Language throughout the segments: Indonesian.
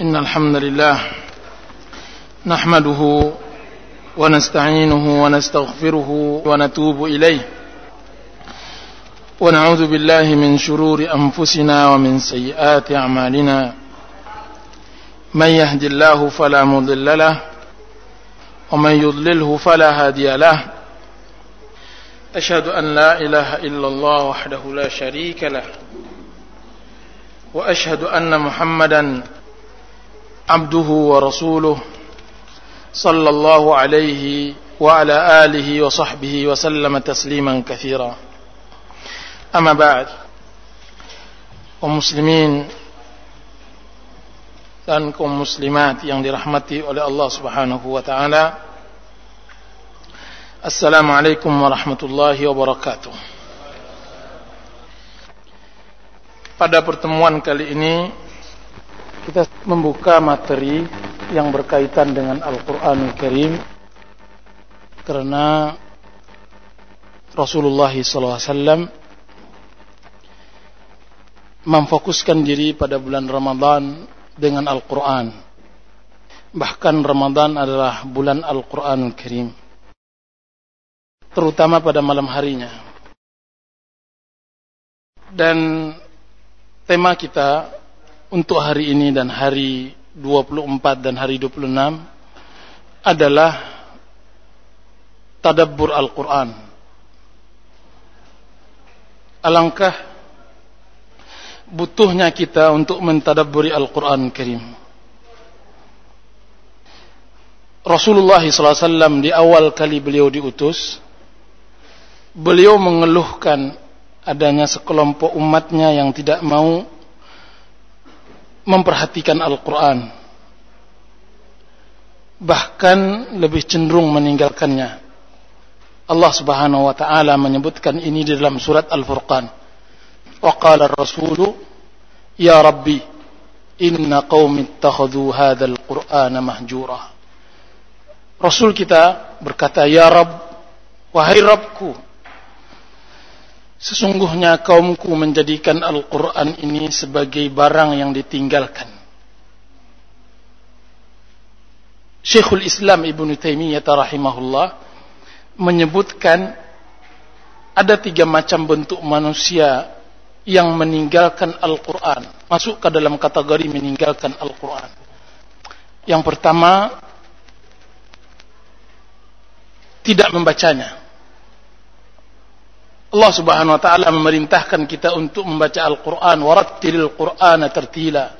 إن الحمد لله نحمده ونستعينه ونستغفره ونتوب إليه ونعوذ بالله من شرور أنفسنا ومن سيئات أعمالنا من يهد الله فلا مضل له ومن يضلله فلا هادي له أشهد أن لا إله إلا الله وحده لا شريك له وأشهد أن محمدا عبده ورسوله صلى الله عليه وعلى آله وصحبه وسلم تسليما كثيرا أما بعد ومسلمين dan kaum muslimat yang dirahmati oleh Allah Subhanahu wa taala. Assalamualaikum warahmatullahi wabarakatuh. Pada pertemuan kali ini kita membuka materi yang berkaitan dengan Al-Qur'anul Karim karena Rasulullah SAW memfokuskan diri pada bulan Ramadan dengan Al-Quran. Bahkan Ramadan adalah bulan Al-Quran Karim. Terutama pada malam harinya. Dan tema kita untuk hari ini dan hari 24 dan hari 26 adalah Tadabbur Al-Quran. Alangkah butuhnya kita untuk mentadabburi Al-Quran Karim. Rasulullah SAW di awal kali beliau diutus, beliau mengeluhkan adanya sekelompok umatnya yang tidak mau memperhatikan Al-Quran. Bahkan lebih cenderung meninggalkannya. Allah subhanahu wa ta'ala menyebutkan ini di dalam surat Al-Furqan. Wa qala rasulu ya Rabbi inna qawmi ittakhadu hadhal Qur'an mahjura. Rasul kita berkata ya Rabb wahai Rabbku sesungguhnya kaumku menjadikan Al-Quran ini sebagai barang yang ditinggalkan. Syekhul Islam Ibn Taimiyah rahimahullah menyebutkan ada tiga macam bentuk manusia yang meninggalkan Al-Quran. Masuk ke dalam kategori meninggalkan Al-Quran. Yang pertama tidak membacanya Allah subhanahu wa ta'ala memerintahkan kita untuk membaca Al-Quran warattilil Qur'ana tertila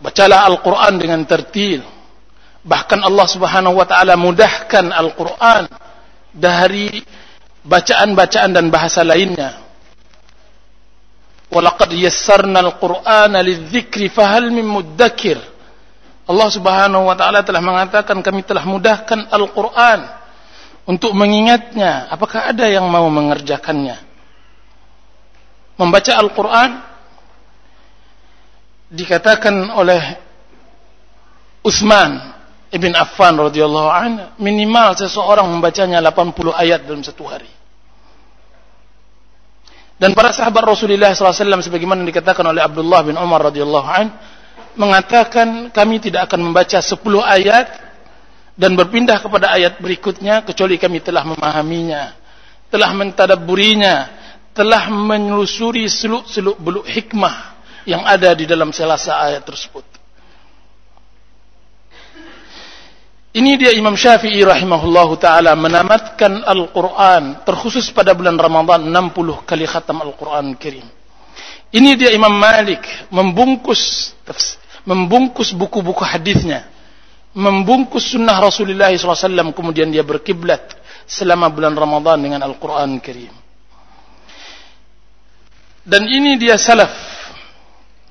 bacalah Al-Quran dengan tertil bahkan Allah subhanahu wa ta'ala mudahkan Al-Quran dari bacaan-bacaan dan bahasa lainnya. Walaqad yassarna al-Qur'ana lidzikri fahal min muddakir. Allah Subhanahu wa taala telah mengatakan kami telah mudahkan Al-Qur'an untuk mengingatnya. Apakah ada yang mau mengerjakannya? Membaca Al-Qur'an dikatakan oleh Utsman Ibn Affan radhiyallahu anhu minimal seseorang membacanya 80 ayat dalam satu hari. Dan para sahabat Rasulullah SAW sebagaimana dikatakan oleh Abdullah bin Umar radhiyallahu an mengatakan kami tidak akan membaca 10 ayat dan berpindah kepada ayat berikutnya kecuali kami telah memahaminya, telah mentadabburinya, telah menelusuri seluk-seluk beluk hikmah yang ada di dalam selasa ayat tersebut. Ini dia Imam Syafi'i rahimahullahu taala menamatkan Al-Qur'an terkhusus pada bulan Ramadan 60 kali khatam Al-Qur'an Karim. Ini dia Imam Malik membungkus membungkus buku-buku hadisnya, membungkus sunnah Rasulullah SAW kemudian dia berkiblat selama bulan Ramadan dengan Al-Qur'an Karim. Dan ini dia salaf.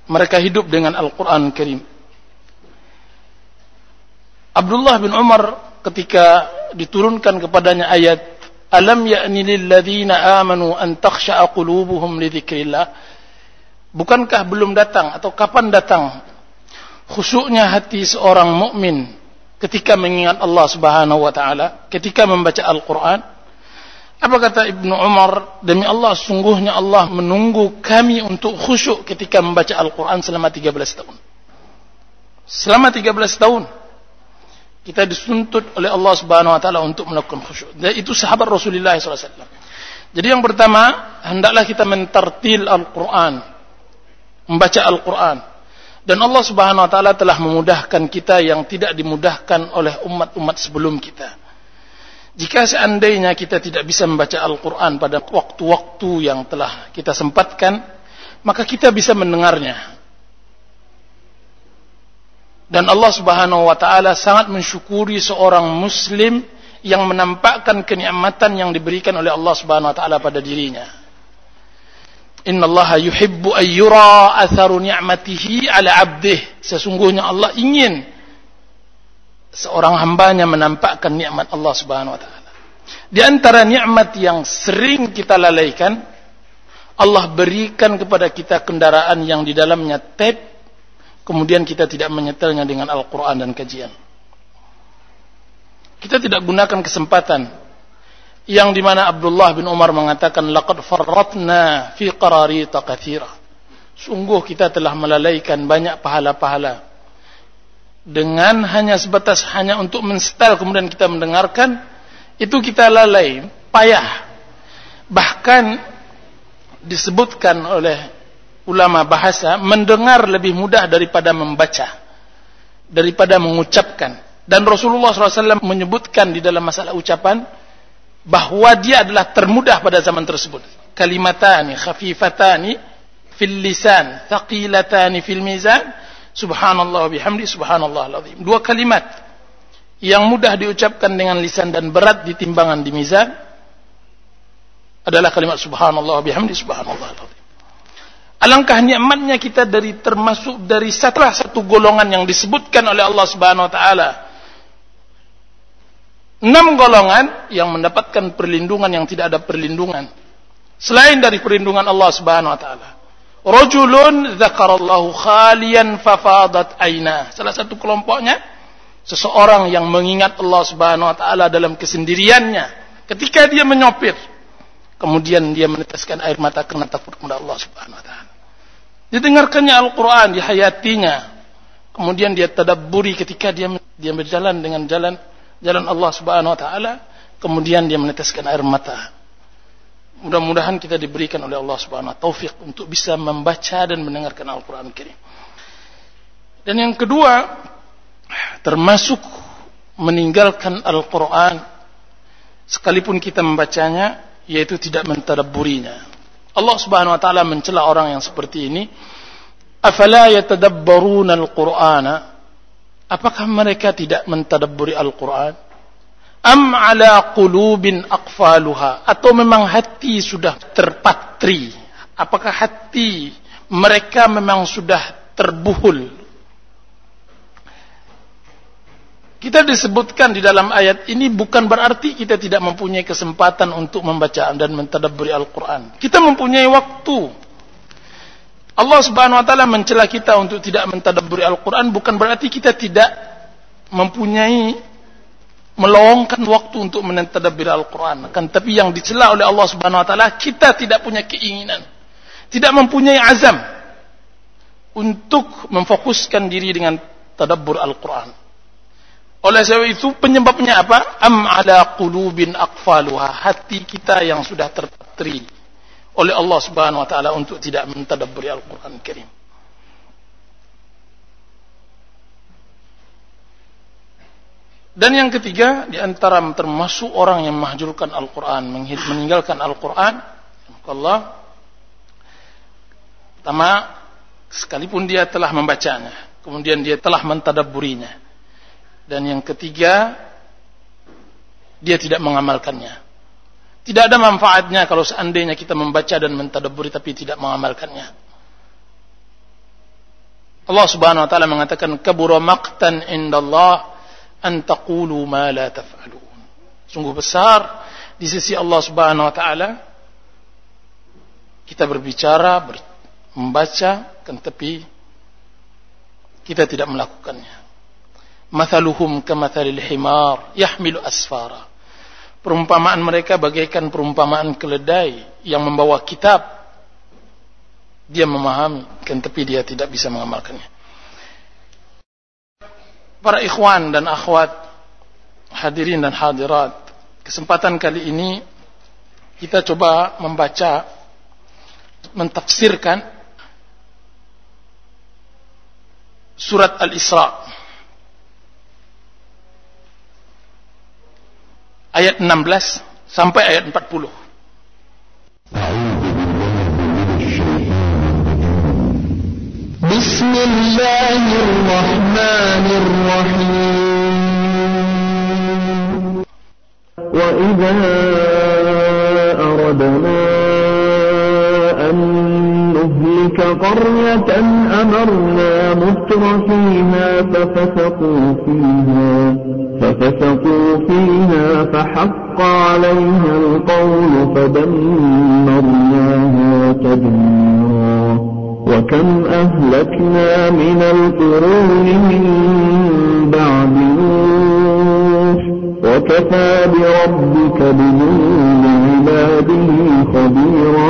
Mereka hidup dengan Al-Qur'an Karim. Abdullah bin Umar ketika diturunkan kepadanya ayat Alam ya'ni lilladzina amanu an takhsha'a qulubuhum li Bukankah belum datang atau kapan datang khusyuknya hati seorang mukmin ketika mengingat Allah Subhanahu wa taala, ketika membaca Al-Qur'an? Apa kata Ibnu Umar? Demi Allah, sungguhnya Allah menunggu kami untuk khusyuk ketika membaca Al-Quran selama 13 tahun. Selama 13 tahun. Kita disuntut oleh Allah Subhanahu wa taala untuk melakukan khusyuk. Dan itu sahabat Rasulullah SAW. Jadi yang pertama, hendaklah kita mentartil Al-Qur'an. Membaca Al-Qur'an. Dan Allah Subhanahu wa taala telah memudahkan kita yang tidak dimudahkan oleh umat-umat sebelum kita. Jika seandainya kita tidak bisa membaca Al-Qur'an pada waktu-waktu yang telah kita sempatkan, maka kita bisa mendengarnya dan Allah Subhanahu wa taala sangat mensyukuri seorang muslim yang menampakkan kenikmatan yang diberikan oleh Allah Subhanahu wa taala pada dirinya. Inna Allah yuhibbu an yura atharu ni'matihi ala 'abdih. Sesungguhnya Allah ingin seorang hambanya menampakkan nikmat Allah Subhanahu wa taala. Di antara nikmat yang sering kita lalaikan, Allah berikan kepada kita kendaraan yang di dalamnya tape kemudian kita tidak menyetelnya dengan Al-Quran dan kajian. Kita tidak gunakan kesempatan yang di mana Abdullah bin Umar mengatakan laqad farratna fi qararita kathira. Sungguh kita telah melalaikan banyak pahala-pahala dengan hanya sebatas hanya untuk mensetel kemudian kita mendengarkan itu kita lalai, payah. Bahkan disebutkan oleh ulama bahasa mendengar lebih mudah daripada membaca daripada mengucapkan dan Rasulullah SAW menyebutkan di dalam masalah ucapan bahwa dia adalah termudah pada zaman tersebut. Kalimatani khafifatani fil lisan thaqilatani fil mizan. Subhanallah bihamdi subhanallah alazim. Dua kalimat yang mudah diucapkan dengan lisan dan berat di timbangan di mizan adalah kalimat subhanallah bihamdi subhanallah alazim. Alangkah nikmatnya kita dari termasuk dari salah satu golongan yang disebutkan oleh Allah Subhanahu wa taala. Enam golongan yang mendapatkan perlindungan yang tidak ada perlindungan selain dari perlindungan Allah Subhanahu wa taala. Rajulun dzakarallahu khalian fafadat aina. Salah satu kelompoknya seseorang yang mengingat Allah Subhanahu wa taala dalam kesendiriannya ketika dia menyopir Kemudian dia meneteskan air mata karena takut kepada Allah Subhanahu wa taala. Didengarkannya Al-Qur'an, dihayatinya. Kemudian dia tadabburi ketika dia dia berjalan dengan jalan jalan Allah Subhanahu wa taala, kemudian dia meneteskan air mata. Mudah-mudahan kita diberikan oleh Allah Subhanahu wa taufik untuk bisa membaca dan mendengarkan Al-Qur'an Karim. Dan yang kedua, termasuk meninggalkan Al-Qur'an sekalipun kita membacanya yaitu tidak mentadabburinya. Allah Subhanahu wa taala mencela orang yang seperti ini. Afala yatadabbaruna al-Qur'ana? Apakah mereka tidak mentadabburi Al-Qur'an? Am ala qulubin aqfaluha? Atau memang hati sudah terpatri? Apakah hati mereka memang sudah terbuhul Kita disebutkan di dalam ayat ini bukan berarti kita tidak mempunyai kesempatan untuk membaca dan mentadabburi Al-Quran. Kita mempunyai waktu. Allah Subhanahu Wa Taala mencela kita untuk tidak mentadabburi Al-Quran bukan berarti kita tidak mempunyai meluangkan waktu untuk mentadabburi Al-Quran. Kan tapi yang dicela oleh Allah Subhanahu Wa Taala kita tidak punya keinginan, tidak mempunyai azam untuk memfokuskan diri dengan tadabbur Al-Quran. Oleh sebab itu penyebabnya apa? Am ala qulubin aqfaluha. Hati kita yang sudah terpatri oleh Allah Subhanahu wa taala untuk tidak mentadabburi Al-Qur'an Karim. Dan yang ketiga di antara termasuk orang yang mahjurkan Al-Qur'an, meninggalkan Al-Qur'an, Allah pertama sekalipun dia telah membacanya, kemudian dia telah mentadabburinya, dan yang ketiga, dia tidak mengamalkannya. Tidak ada manfaatnya kalau seandainya kita membaca dan mentadaburi tapi tidak mengamalkannya. Allah Subhanahu wa taala mengatakan kabura maqtan indallah an taqulu ma la taf'alun. Sungguh besar di sisi Allah Subhanahu wa taala kita berbicara, ber, membaca kan tapi kita tidak melakukannya. Mathaluhum kamathalil himar yahmilu asfara. Perumpamaan mereka bagaikan perumpamaan keledai yang membawa kitab. Dia memahami, kan tapi dia tidak bisa mengamalkannya. Para ikhwan dan akhwat, hadirin dan hadirat, kesempatan kali ini kita coba membaca, mentafsirkan surat Al-Isra. ayat 16 sampai ayat 40. Bismillahirrahmanirrahim. Wa idza aradna an نهلك قرية أمرنا متر فيها ففسقوا فيها ففسقوا فيها فحق عليها القول فدمرناها تدميرا. وكم أهلكنا من القرون من بعد نوح وكفى بربك بذنوب عباده خبيرا.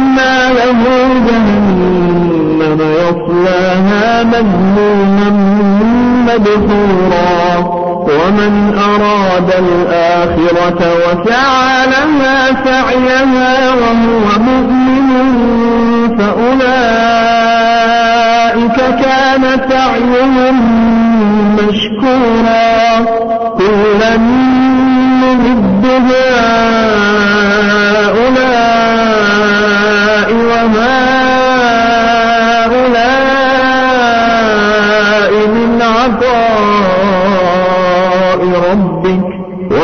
له جهنم يصلاها مذموما مدحورا ومن أراد الآخرة وسعى لها سعيها وهو مؤمن فأولئك كان سعيهم مشكورا كلا نمد هؤلاء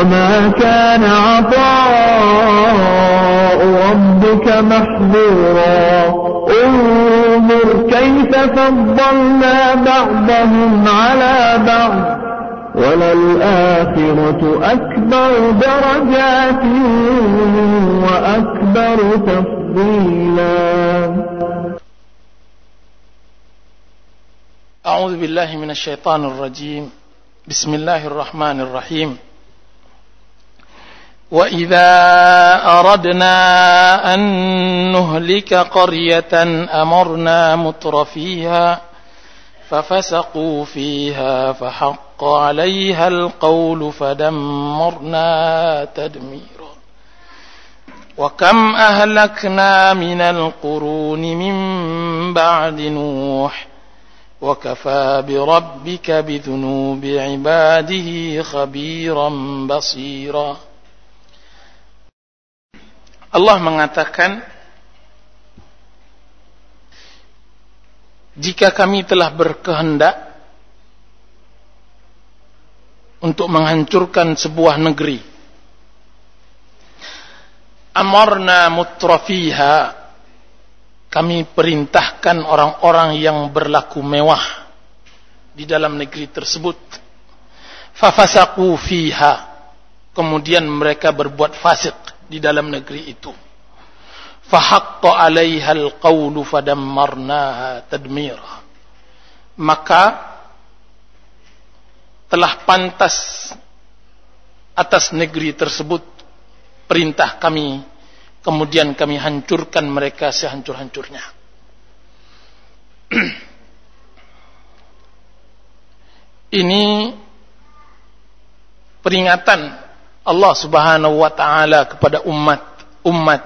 وما كان عطاء ربك محظورا انظر كيف فضلنا بعضهم على بعض وللآخرة أكبر درجات وأكبر تفضيلا أعوذ بالله من الشيطان الرجيم. بسم الله الرحمن الرحيم. وإذا أردنا أن نهلك قرية أمرنا متر فيها ففسقوا فيها فحق عليها القول فدمرنا تدميرا وكم أهلكنا من القرون من بعد نوح وكفى بربك بذنوب عباده خبيرا بصيرا Allah mengatakan jika kami telah berkehendak untuk menghancurkan sebuah negeri amarna mutrafiha kami perintahkan orang-orang yang berlaku mewah di dalam negeri tersebut. Fafasaku fiha kemudian mereka berbuat fasik di dalam negeri itu. Fahaqqa 'alaiha alqawlu fadammarnaha maka telah pantas atas negeri tersebut perintah kami kemudian kami hancurkan mereka sehancur-hancurnya. Ini peringatan Allah Subhanahu wa taala kepada umat umat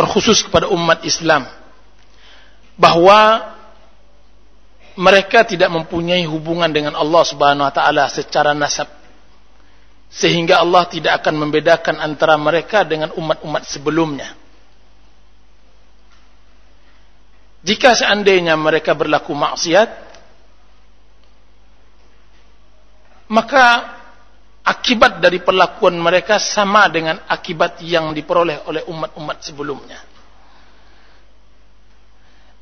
terkhusus kepada umat Islam bahwa mereka tidak mempunyai hubungan dengan Allah Subhanahu wa taala secara nasab sehingga Allah tidak akan membedakan antara mereka dengan umat-umat sebelumnya. Jika seandainya mereka berlaku maksiat maka akibat dari perlakuan mereka sama dengan akibat yang diperoleh oleh umat-umat sebelumnya.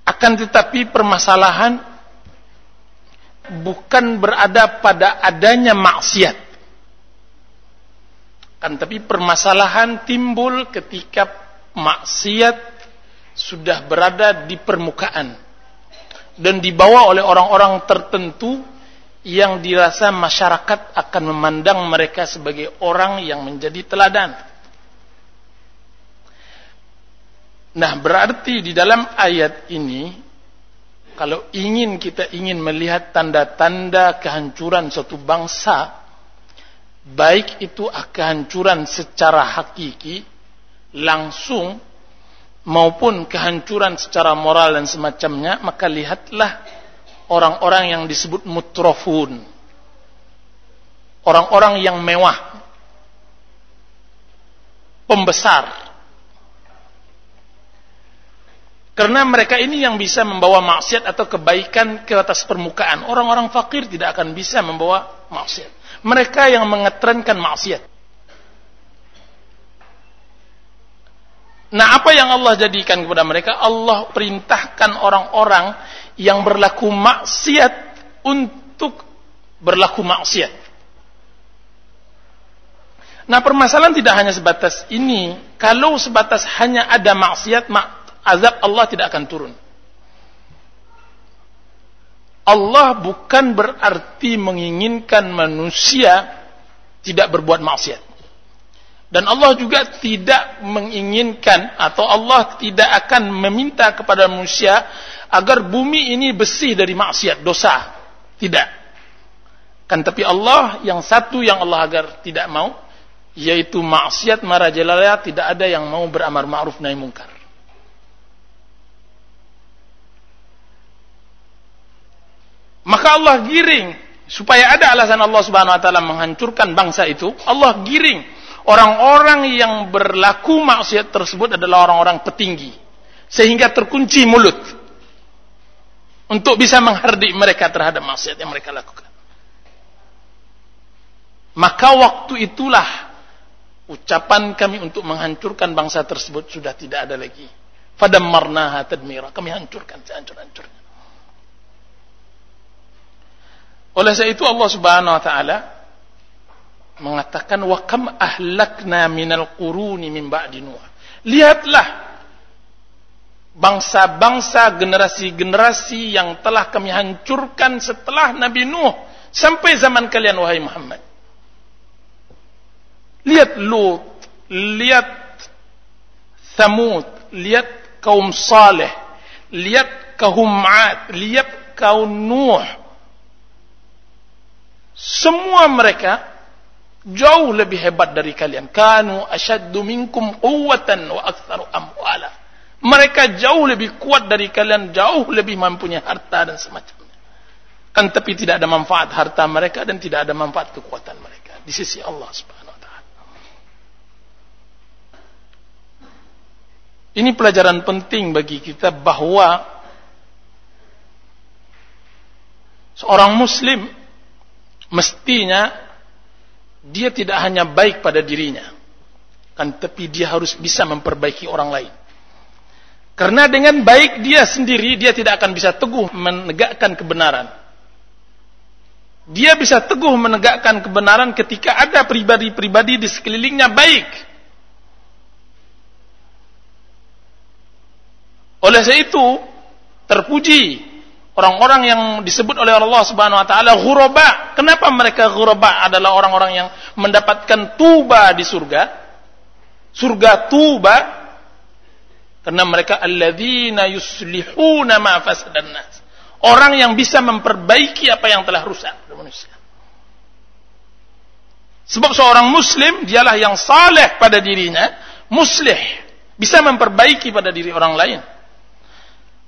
Akan tetapi permasalahan bukan berada pada adanya maksiat. Kan tapi permasalahan timbul ketika maksiat sudah berada di permukaan dan dibawa oleh orang-orang tertentu yang dirasa masyarakat akan memandang mereka sebagai orang yang menjadi teladan. Nah, berarti di dalam ayat ini kalau ingin kita ingin melihat tanda-tanda kehancuran suatu bangsa, baik itu kehancuran secara hakiki langsung maupun kehancuran secara moral dan semacamnya, maka lihatlah orang-orang yang disebut mutrofun. Orang-orang yang mewah. Pembesar. Karena mereka ini yang bisa membawa maksiat atau kebaikan ke atas permukaan. Orang-orang fakir tidak akan bisa membawa maksiat. Mereka yang mengetrenkan maksiat. Nah, apa yang Allah jadikan kepada mereka? Allah perintahkan orang-orang yang berlaku maksiat untuk berlaku maksiat. Nah, permasalahan tidak hanya sebatas ini. Kalau sebatas hanya ada maksiat, azab Allah tidak akan turun. Allah bukan berarti menginginkan manusia tidak berbuat maksiat. Dan Allah juga tidak menginginkan atau Allah tidak akan meminta kepada manusia agar bumi ini bersih dari maksiat, dosa. Tidak. Kan tapi Allah yang satu yang Allah agar tidak mau yaitu maksiat marajalaya tidak ada yang mau beramar ma'ruf nahi mungkar. Maka Allah giring supaya ada alasan Allah Subhanahu wa taala menghancurkan bangsa itu, Allah giring orang-orang yang berlaku maksiat tersebut adalah orang-orang petinggi sehingga terkunci mulut untuk bisa menghardik mereka terhadap maksiat yang mereka lakukan. Maka waktu itulah ucapan kami untuk menghancurkan bangsa tersebut sudah tidak ada lagi. Fadammarnaha tadmira. Kami hancurkan sehancur-hancurnya. Oleh sebab itu Allah Subhanahu wa taala mengatakan wa kam ahlakna minal quruni min ba'di Nuh. Lihatlah bangsa-bangsa generasi-generasi yang telah kami hancurkan setelah Nabi Nuh sampai zaman kalian wahai Muhammad. Lihat Lut, lihat Thamud, lihat kaum Saleh, lihat kaum Ad, lihat kaum Nuh. Semua mereka jauh lebih hebat dari kalian. Kanu asyaddu minkum quwwatan wa aktsaru amwala mereka jauh lebih kuat dari kalian, jauh lebih mempunyai harta dan semacamnya. Kan tapi tidak ada manfaat harta mereka dan tidak ada manfaat kekuatan mereka di sisi Allah Subhanahu wa taala. Ini pelajaran penting bagi kita bahwa seorang muslim mestinya dia tidak hanya baik pada dirinya kan tapi dia harus bisa memperbaiki orang lain karena dengan baik dia sendiri, dia tidak akan bisa teguh menegakkan kebenaran. Dia bisa teguh menegakkan kebenaran ketika ada pribadi-pribadi di sekelilingnya baik. Oleh sebab itu, terpuji orang-orang yang disebut oleh Allah Subhanahu wa taala ghuraba. Kenapa mereka ghuraba adalah orang-orang yang mendapatkan tuba di surga? Surga tuba karena mereka alladzina yuslihuna ma fasadan nas. Orang yang bisa memperbaiki apa yang telah rusak manusia. Sebab seorang muslim dialah yang saleh pada dirinya, muslih, bisa memperbaiki pada diri orang lain.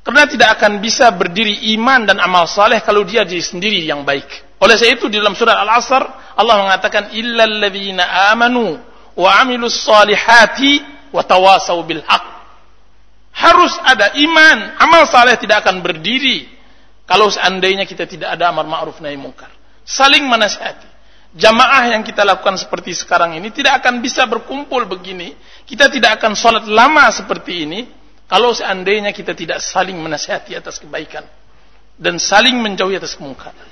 Karena tidak akan bisa berdiri iman dan amal saleh kalau dia diri sendiri yang baik. Oleh sebab itu di dalam surah Al-Asr Allah mengatakan illal ladzina amanu wa amilus salihati wa tawasau bil haqq harus ada iman. Amal saleh tidak akan berdiri kalau seandainya kita tidak ada amar ma'ruf nahi mungkar. Saling menasihati. Jamaah yang kita lakukan seperti sekarang ini tidak akan bisa berkumpul begini. Kita tidak akan sholat lama seperti ini kalau seandainya kita tidak saling menasihati atas kebaikan dan saling menjauhi atas kemungkaran.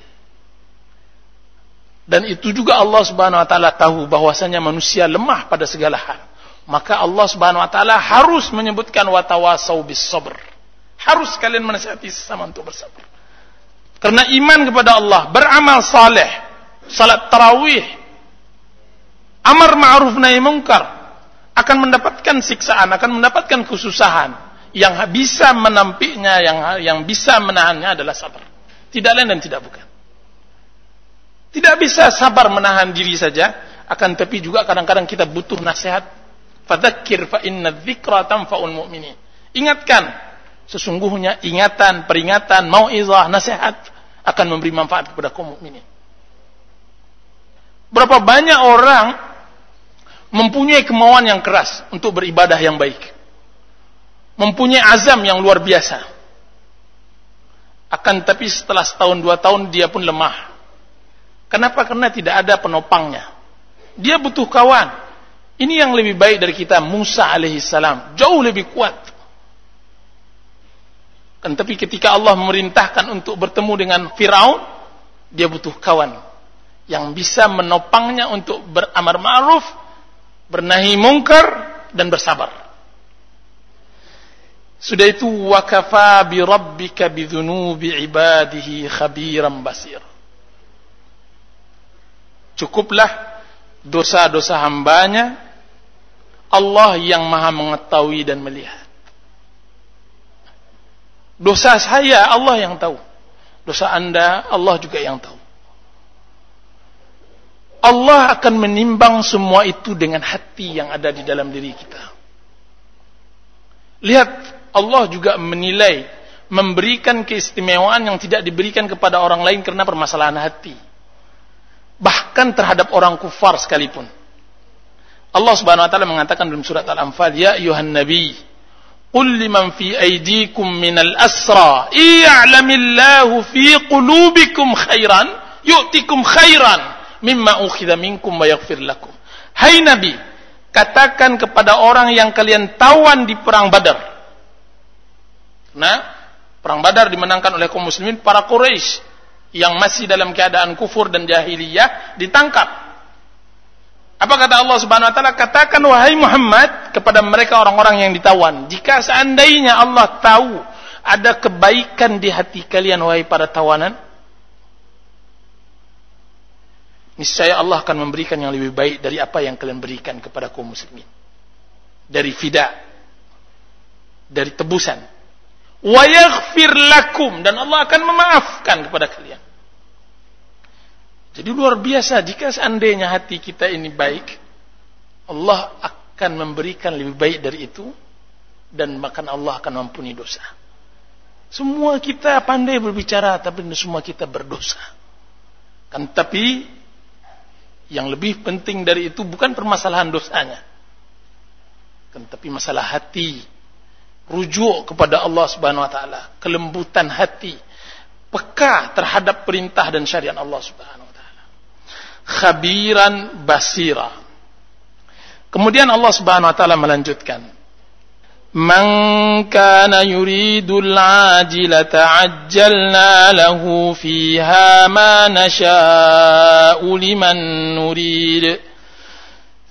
Dan itu juga Allah Subhanahu wa taala tahu bahwasanya manusia lemah pada segala hal. Maka Allah Subhanahu wa taala harus menyebutkan watawasau bis sabr. Harus kalian menasihati sesama untuk bersabar. Karena iman kepada Allah, beramal saleh, salat tarawih, amar ma'ruf nahi mungkar akan mendapatkan siksaan, akan mendapatkan kesusahan. Yang bisa menampiknya, yang yang bisa menahannya adalah sabar. Tidak lain dan tidak bukan. Tidak bisa sabar menahan diri saja, akan tapi juga kadang-kadang kita butuh nasihat. Fadzakir fa inna dzikra tanfa'ul mu'minin. Ingatkan, sesungguhnya ingatan, peringatan, mau'izah, nasihat akan memberi manfaat kepada kaum mukminin. Berapa banyak orang mempunyai kemauan yang keras untuk beribadah yang baik. Mempunyai azam yang luar biasa. Akan tapi setelah setahun dua tahun dia pun lemah. Kenapa? Karena tidak ada penopangnya. Dia butuh kawan. Ini yang lebih baik dari kita Musa alaihissalam. Jauh lebih kuat. Kan tapi ketika Allah memerintahkan untuk bertemu dengan Firaun, dia butuh kawan yang bisa menopangnya untuk beramar ma'ruf bernahi mungkar dan bersabar. Sudah itu wakafa bi rabbika bi dhunubi ibadihi khabiran basir. Cukuplah dosa-dosa hambanya Allah yang maha mengetahui dan melihat. Dosa saya Allah yang tahu. Dosa anda Allah juga yang tahu. Allah akan menimbang semua itu dengan hati yang ada di dalam diri kita. Lihat, Allah juga menilai, memberikan keistimewaan yang tidak diberikan kepada orang lain karena permasalahan hati. Bahkan terhadap orang kufar sekalipun. Allah Subhanahu wa taala mengatakan dalam surat Al-Anfal, "Ya ayuhan nabi, qul liman fi aydikum minal asra, i'lamillahu fi qulubikum khairan, yu'tikum khairan." mimma ukhidha minkum wa yaghfir lakum. Hai Nabi, katakan kepada orang yang kalian tawan di perang Badar. Nah, perang Badar dimenangkan oleh kaum muslimin para Quraisy yang masih dalam keadaan kufur dan jahiliyah ditangkap. Apa kata Allah Subhanahu wa taala? Katakan wahai Muhammad kepada mereka orang-orang yang ditawan, jika seandainya Allah tahu ada kebaikan di hati kalian wahai para tawanan, niscaya Allah akan memberikan yang lebih baik dari apa yang kalian berikan kepada kaum muslimin. Dari fida, dari tebusan. Wa yaghfir lakum dan Allah akan memaafkan kepada kalian. Jadi luar biasa jika seandainya hati kita ini baik, Allah akan memberikan lebih baik dari itu dan bahkan Allah akan mampuni dosa. Semua kita pandai berbicara tapi semua kita berdosa. Kan tapi yang lebih penting dari itu bukan permasalahan dosanya. Kan, tapi masalah hati rujuk kepada Allah Subhanahu wa taala, kelembutan hati, peka terhadap perintah dan syariat Allah Subhanahu wa taala. Khabiran basira. Kemudian Allah Subhanahu wa taala melanjutkan Man kana yuridul ajilata ajjalna lahu fiha ma nasha'u liman nurid.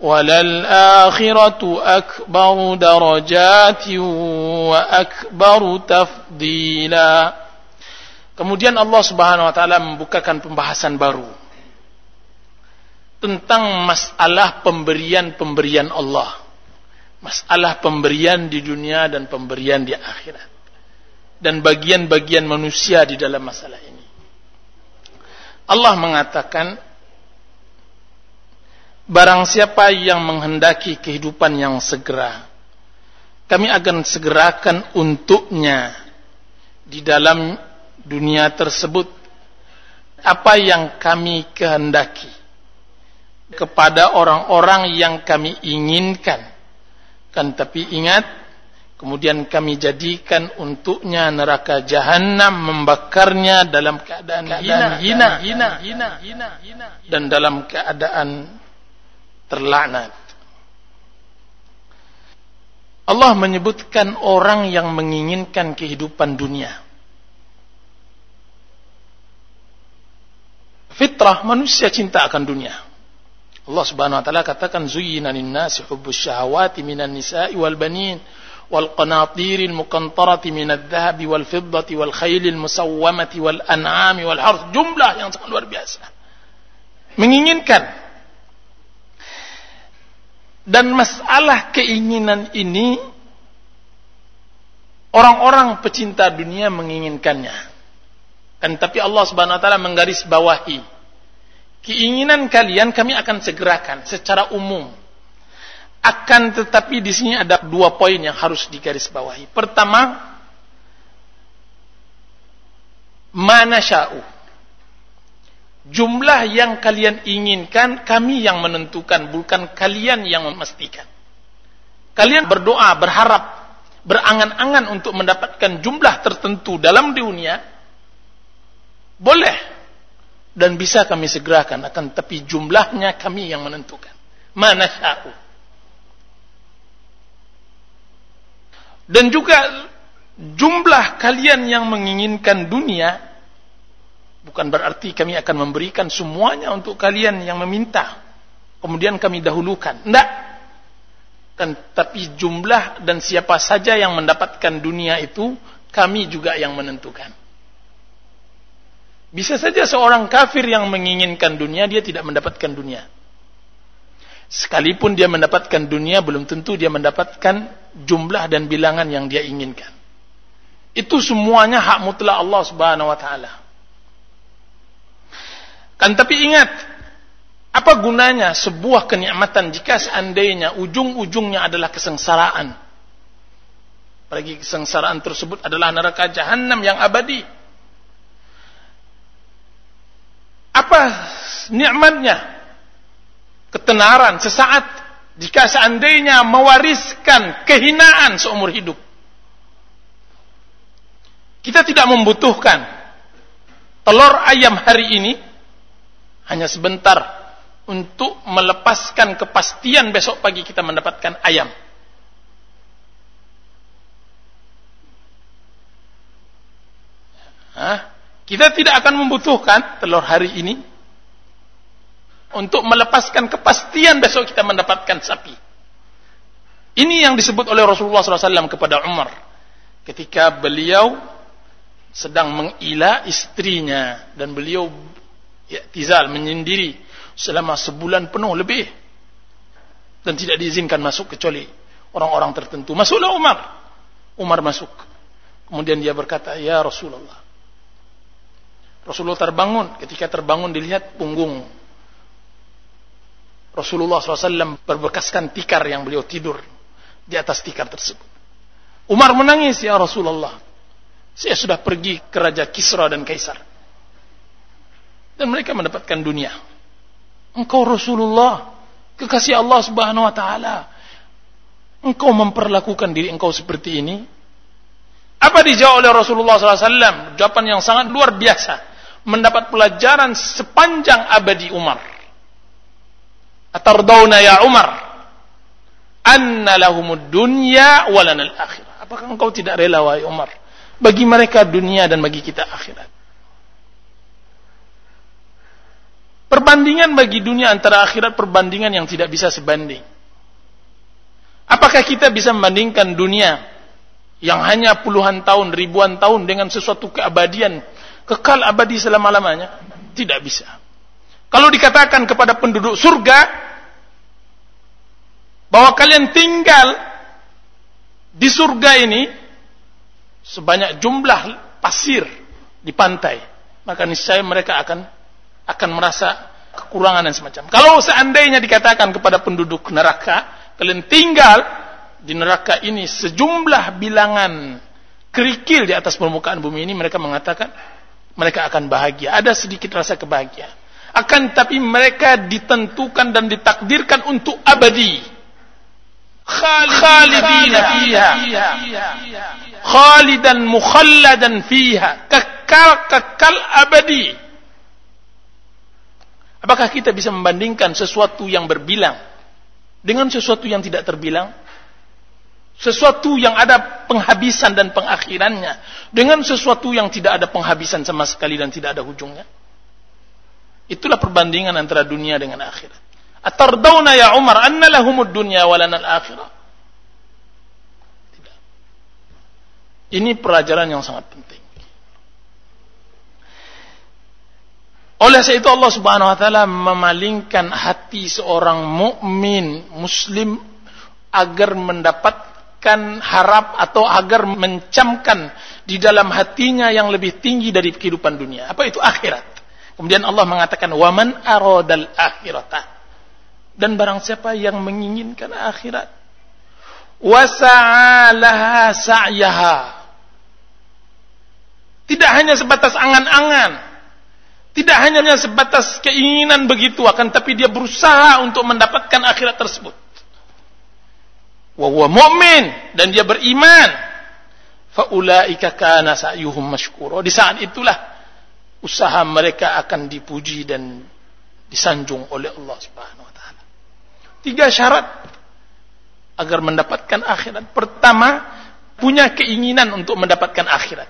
وللآخرة أكبر درجات وأكبر تفضيلا Kemudian Allah Subhanahu wa taala membukakan pembahasan baru tentang masalah pemberian-pemberian Allah. Masalah pemberian di dunia dan pemberian di akhirat. Dan bagian-bagian manusia di dalam masalah ini. Allah mengatakan Barang siapa yang menghendaki kehidupan yang segera Kami akan segerakan untuknya Di dalam dunia tersebut Apa yang kami kehendaki Kepada orang-orang yang kami inginkan. Kan tapi ingat Kemudian kami jadikan untuknya neraka jahanam membakarnya dalam keadaan, keadaan hina, hina, hina, hina, hina, dan dalam keadaan terlaknat. Allah menyebutkan orang yang menginginkan kehidupan dunia. Fitrah manusia cinta akan dunia. Allah Subhanahu wa taala katakan zuyyina lin-nasi hubbus syahawati minan nisa'i wal banin والقناطير المقنطرة من الذهب والفضة والخيل المسومة والأنعام والحرث jumlah yang sangat luar biasa menginginkan dan masalah keinginan ini orang-orang pecinta dunia menginginkannya kan tapi Allah Subhanahu wa taala menggaris bawahi keinginan kalian kami akan segerakan secara umum akan tetapi di sini ada dua poin yang harus digarisbawahi. Pertama, mana sya'u. Jumlah yang kalian inginkan kami yang menentukan, bukan kalian yang memastikan. Kalian berdoa, berharap, berangan-angan untuk mendapatkan jumlah tertentu dalam dunia, boleh dan bisa kami segerakan akan tapi jumlahnya kami yang menentukan. Mana sya'u. Dan juga jumlah kalian yang menginginkan dunia bukan berarti kami akan memberikan semuanya untuk kalian yang meminta. Kemudian kami dahulukan. Tidak. Tapi jumlah dan siapa saja yang mendapatkan dunia itu kami juga yang menentukan. Bisa saja seorang kafir yang menginginkan dunia dia tidak mendapatkan dunia. Sekalipun dia mendapatkan dunia, belum tentu dia mendapatkan jumlah dan bilangan yang dia inginkan. Itu semuanya hak mutlak Allah Subhanahu wa taala. Kan tapi ingat, apa gunanya sebuah kenikmatan jika seandainya ujung-ujungnya adalah kesengsaraan? Apalagi kesengsaraan tersebut adalah neraka jahanam yang abadi. Apa nikmatnya? ketenaran sesaat jika seandainya mewariskan kehinaan seumur hidup. Kita tidak membutuhkan telur ayam hari ini hanya sebentar untuk melepaskan kepastian besok pagi kita mendapatkan ayam. Hah? Kita tidak akan membutuhkan telur hari ini untuk melepaskan kepastian besok kita mendapatkan sapi. Ini yang disebut oleh Rasulullah SAW kepada Umar ketika beliau sedang mengila istrinya dan beliau ya, tizal menyendiri selama sebulan penuh lebih dan tidak diizinkan masuk kecuali orang-orang tertentu. Masuklah Umar. Umar masuk. Kemudian dia berkata, "Ya Rasulullah." Rasulullah terbangun. Ketika terbangun dilihat punggung Rasulullah SAW berbekaskan tikar yang beliau tidur di atas tikar tersebut. Umar menangis, ya Rasulullah. Saya sudah pergi ke Raja Kisra dan Kaisar. Dan mereka mendapatkan dunia. Engkau Rasulullah, kekasih Allah Subhanahu wa taala. Engkau memperlakukan diri engkau seperti ini? Apa dijawab oleh Rasulullah SAW? Jawaban yang sangat luar biasa. Mendapat pelajaran sepanjang abadi Umar. Atardawna ya Umar anna lahumud dunya walana al-akhirah. Apakah engkau tidak rela wahai Umar bagi mereka dunia dan bagi kita akhirat? Perbandingan bagi dunia antara akhirat perbandingan yang tidak bisa sebanding. Apakah kita bisa membandingkan dunia yang hanya puluhan tahun, ribuan tahun dengan sesuatu keabadian kekal abadi selama-lamanya? Tidak bisa. Kalau dikatakan kepada penduduk surga bahwa kalian tinggal di surga ini sebanyak jumlah pasir di pantai, maka niscaya mereka akan akan merasa kekurangan dan semacam. Kalau seandainya dikatakan kepada penduduk neraka, kalian tinggal di neraka ini sejumlah bilangan kerikil di atas permukaan bumi ini, mereka mengatakan mereka akan bahagia. Ada sedikit rasa kebahagiaan. Akan tapi mereka ditentukan dan ditakdirkan untuk abadi. Khalidina fiha. Khalidan mukhalladan fiha. Kekal, kekal abadi. Apakah kita bisa membandingkan sesuatu yang berbilang dengan sesuatu yang tidak terbilang? Sesuatu yang ada penghabisan dan pengakhirannya dengan sesuatu yang tidak ada penghabisan sama sekali dan tidak ada ujungnya. Itulah perbandingan antara dunia dengan akhirat. Atardawna ya Umar anna lahumud dunya walana al-akhirah. Tidak. Ini pelajaran yang sangat penting. Oleh sebab itu Allah Subhanahu wa taala memalingkan hati seorang mukmin muslim agar mendapatkan harap atau agar mencamkan di dalam hatinya yang lebih tinggi dari kehidupan dunia. Apa itu akhirat? Kemudian Allah mengatakan waman aradal akhirata. Dan barang siapa yang menginginkan akhirat wasa'alaha sa'yaha. Tidak hanya sebatas angan-angan tidak hanya sebatas keinginan begitu akan tapi dia berusaha untuk mendapatkan akhirat tersebut. Wa huwa mu'min dan dia beriman. Faulaika kana sa'yuhum mashkura. Di saat itulah usaha mereka akan dipuji dan disanjung oleh Allah Subhanahu wa taala. Tiga syarat agar mendapatkan akhirat. Pertama, punya keinginan untuk mendapatkan akhirat.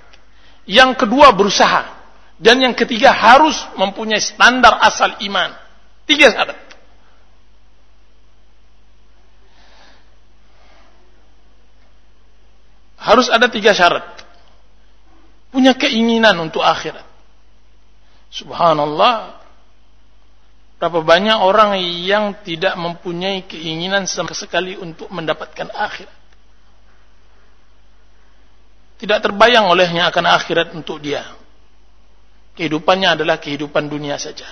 Yang kedua, berusaha dan yang ketiga harus mempunyai standar asal iman. Tiga syarat. Harus ada tiga syarat. Punya keinginan untuk akhirat. Subhanallah. Berapa banyak orang yang tidak mempunyai keinginan sama sekali untuk mendapatkan akhirat. Tidak terbayang olehnya akan akhirat untuk dia. Kehidupannya adalah kehidupan dunia saja.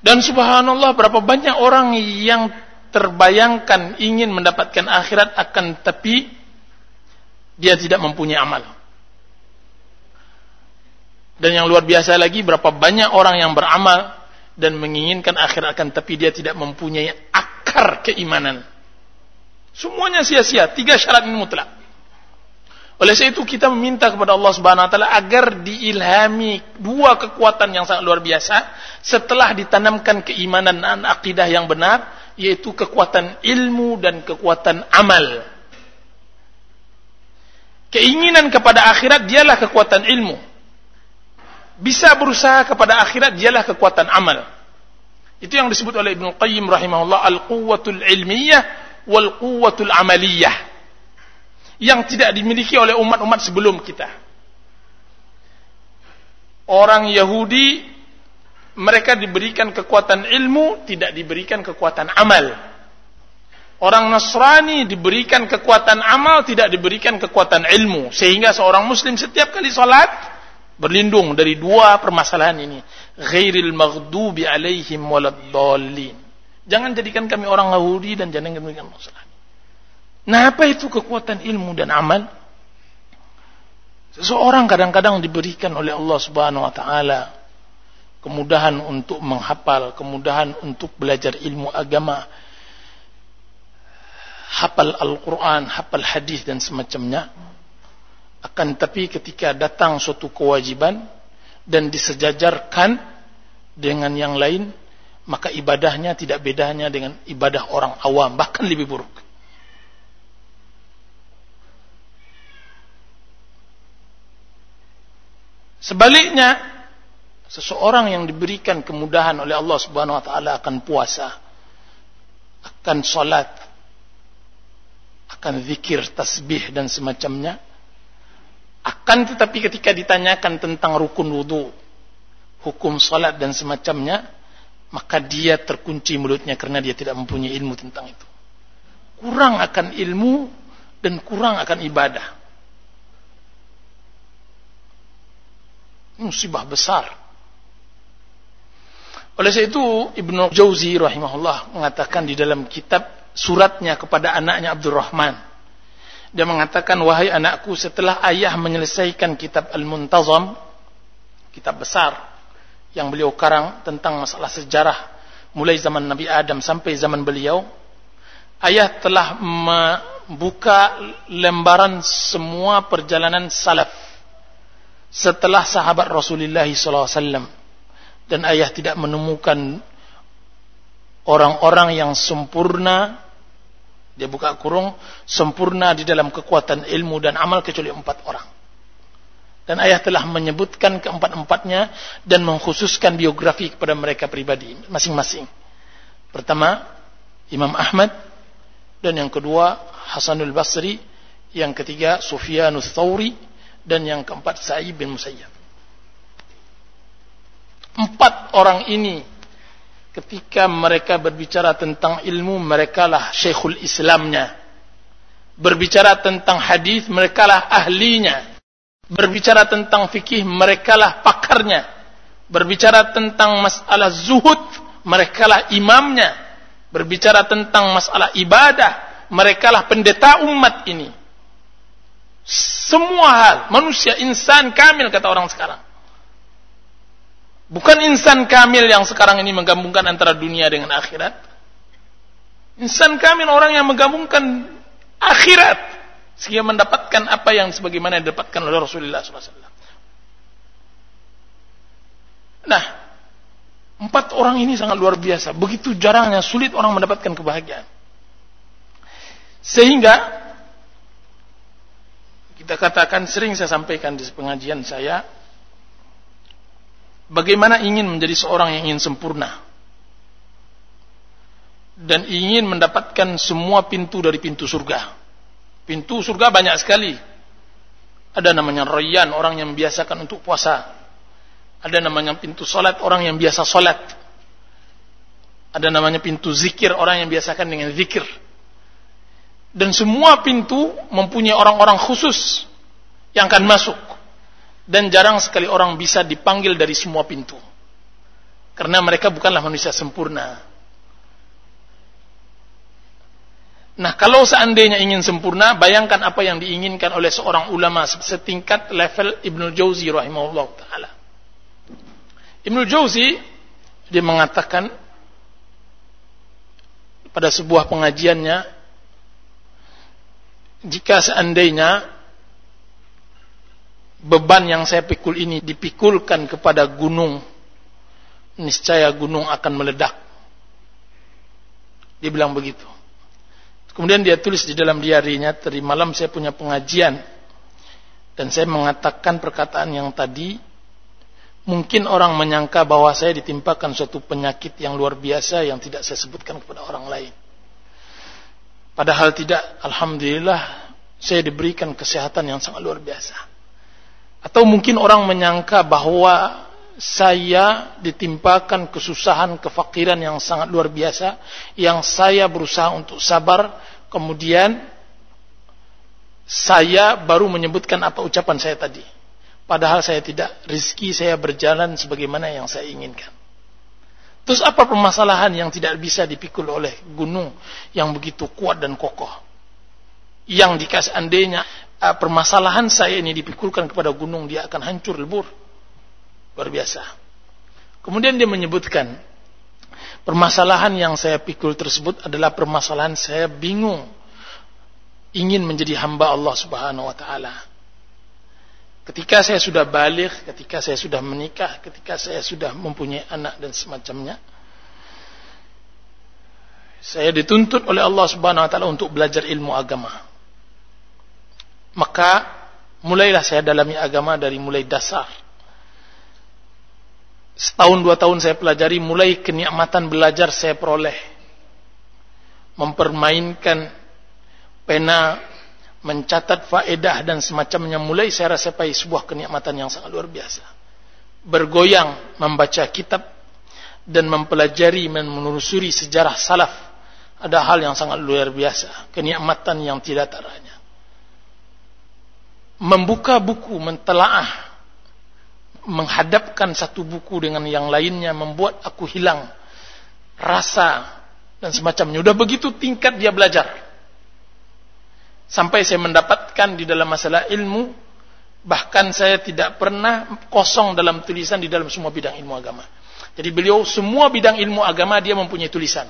Dan subhanallah berapa banyak orang yang terbayangkan ingin mendapatkan akhirat akan tapi dia tidak mempunyai amal. Dan yang luar biasa lagi berapa banyak orang yang beramal dan menginginkan akhirat akan tapi dia tidak mempunyai akar keimanan. Semuanya sia-sia. Tiga syarat ini mutlak. Oleh sebab itu kita meminta kepada Allah Subhanahu wa taala agar diilhami dua kekuatan yang sangat luar biasa setelah ditanamkan keimanan dan akidah yang benar yaitu kekuatan ilmu dan kekuatan amal. Keinginan kepada akhirat dialah kekuatan ilmu. Bisa berusaha kepada akhirat dialah kekuatan amal. Itu yang disebut oleh Ibnu Qayyim rahimahullah al-quwwatul ilmiyah wal quwwatul amaliyah yang tidak dimiliki oleh umat-umat sebelum kita. Orang Yahudi mereka diberikan kekuatan ilmu, tidak diberikan kekuatan amal. Orang Nasrani diberikan kekuatan amal, tidak diberikan kekuatan ilmu. Sehingga seorang muslim setiap kali sholat, berlindung dari dua permasalahan ini. Ghairil maghdubi alaihim waladdallin. Jangan jadikan kami orang Yahudi dan jangan jadikan Nasrani. Nah, apa itu kekuatan ilmu dan amal? Seseorang kadang-kadang diberikan oleh Allah Subhanahu wa taala kemudahan untuk menghafal, kemudahan untuk belajar ilmu agama, hafal Al-Qur'an, hafal hadis dan semacamnya. Akan tapi ketika datang suatu kewajiban dan disejajarkan dengan yang lain, maka ibadahnya tidak bedanya dengan ibadah orang awam, bahkan lebih buruk. Sebaliknya, seseorang yang diberikan kemudahan oleh Allah Subhanahu wa taala akan puasa, akan salat, akan zikir, tasbih dan semacamnya, Akan tetapi ketika ditanyakan tentang rukun wudhu, hukum salat dan semacamnya, maka dia terkunci mulutnya karena dia tidak mempunyai ilmu tentang itu. Kurang akan ilmu dan kurang akan ibadah. Musibah besar. Oleh sebab itu Ibnu Jauzi rahimahullah mengatakan di dalam kitab suratnya kepada anaknya Abdurrahman dia mengatakan, wahai anakku, setelah ayah menyelesaikan kitab Al-Muntazam, kitab besar yang beliau karang tentang masalah sejarah mulai zaman Nabi Adam sampai zaman beliau, ayah telah membuka lembaran semua perjalanan salaf setelah sahabat Rasulullah SAW dan ayah tidak menemukan orang-orang yang sempurna dia buka kurung sempurna di dalam kekuatan ilmu dan amal kecuali empat orang. Dan ayah telah menyebutkan keempat-empatnya dan mengkhususkan biografi kepada mereka pribadi masing-masing. Pertama, Imam Ahmad dan yang kedua Hasanul Basri, yang ketiga Sufyanus Thawri dan yang keempat Sa'id bin Musayyab. Empat orang ini ketika mereka berbicara tentang ilmu mereka lah syekhul islamnya. Berbicara tentang hadis mereka lah ahlinya. Berbicara tentang fikih mereka lah pakarnya. Berbicara tentang masalah zuhud mereka lah imamnya. Berbicara tentang masalah ibadah mereka lah pendeta umat ini semua hal manusia insan kamil kata orang sekarang Bukan insan kamil yang sekarang ini menggabungkan antara dunia dengan akhirat. Insan kamil orang yang menggabungkan akhirat sehingga mendapatkan apa yang sebagaimana didapatkan oleh Rasulullah SAW. Nah, empat orang ini sangat luar biasa. Begitu jarangnya sulit orang mendapatkan kebahagiaan. Sehingga kita katakan sering saya sampaikan di pengajian saya, Bagaimana ingin menjadi seorang yang ingin sempurna dan ingin mendapatkan semua pintu dari pintu surga. Pintu surga banyak sekali. Ada namanya Rayyan, orang yang membiasakan untuk puasa. Ada namanya pintu salat, orang yang biasa salat. Ada namanya pintu zikir, orang yang biasakan dengan zikir. Dan semua pintu mempunyai orang-orang khusus yang akan masuk dan jarang sekali orang bisa dipanggil dari semua pintu. Karena mereka bukanlah manusia sempurna. Nah, kalau seandainya ingin sempurna, bayangkan apa yang diinginkan oleh seorang ulama setingkat level Ibnu Jauzi rahimahullah taala. Ibnu Jauzi dia mengatakan pada sebuah pengajiannya jika seandainya beban yang saya pikul ini dipikulkan kepada gunung, niscaya gunung akan meledak. Dia bilang begitu. Kemudian dia tulis di dalam diarinya, tadi malam saya punya pengajian, dan saya mengatakan perkataan yang tadi, mungkin orang menyangka bahwa saya ditimpakan suatu penyakit yang luar biasa yang tidak saya sebutkan kepada orang lain. Padahal tidak, Alhamdulillah, saya diberikan kesehatan yang sangat luar biasa. Atau mungkin orang menyangka bahwa saya ditimpakan kesusahan, kefakiran yang sangat luar biasa, yang saya berusaha untuk sabar, kemudian saya baru menyebutkan apa ucapan saya tadi. Padahal saya tidak, rizki saya berjalan sebagaimana yang saya inginkan. Terus apa permasalahan yang tidak bisa dipikul oleh gunung yang begitu kuat dan kokoh? Yang dikasih andainya uh, permasalahan saya ini dipikulkan kepada gunung, dia akan hancur lebur. Luar biasa. Kemudian dia menyebutkan, permasalahan yang saya pikul tersebut adalah permasalahan saya bingung ingin menjadi hamba Allah Subhanahu wa taala. Ketika saya sudah balik, ketika saya sudah menikah, ketika saya sudah mempunyai anak dan semacamnya, saya dituntut oleh Allah Subhanahu wa taala untuk belajar ilmu agama. Maka mulailah saya dalami agama dari mulai dasar. Setahun dua tahun saya pelajari, mulai kenikmatan belajar saya peroleh. Mempermainkan pena, mencatat faedah dan semacamnya mulai saya rasapai sebuah kenikmatan yang sangat luar biasa. Bergoyang membaca kitab dan mempelajari dan menelusuri sejarah salaf ada hal yang sangat luar biasa, kenikmatan yang tidak teranya. Membuka buku, mentelaah, menghadapkan satu buku dengan yang lainnya membuat aku hilang rasa dan semacamnya. Udah begitu tingkat dia belajar sampai saya mendapatkan di dalam masalah ilmu bahkan saya tidak pernah kosong dalam tulisan di dalam semua bidang ilmu agama. Jadi beliau semua bidang ilmu agama dia mempunyai tulisan.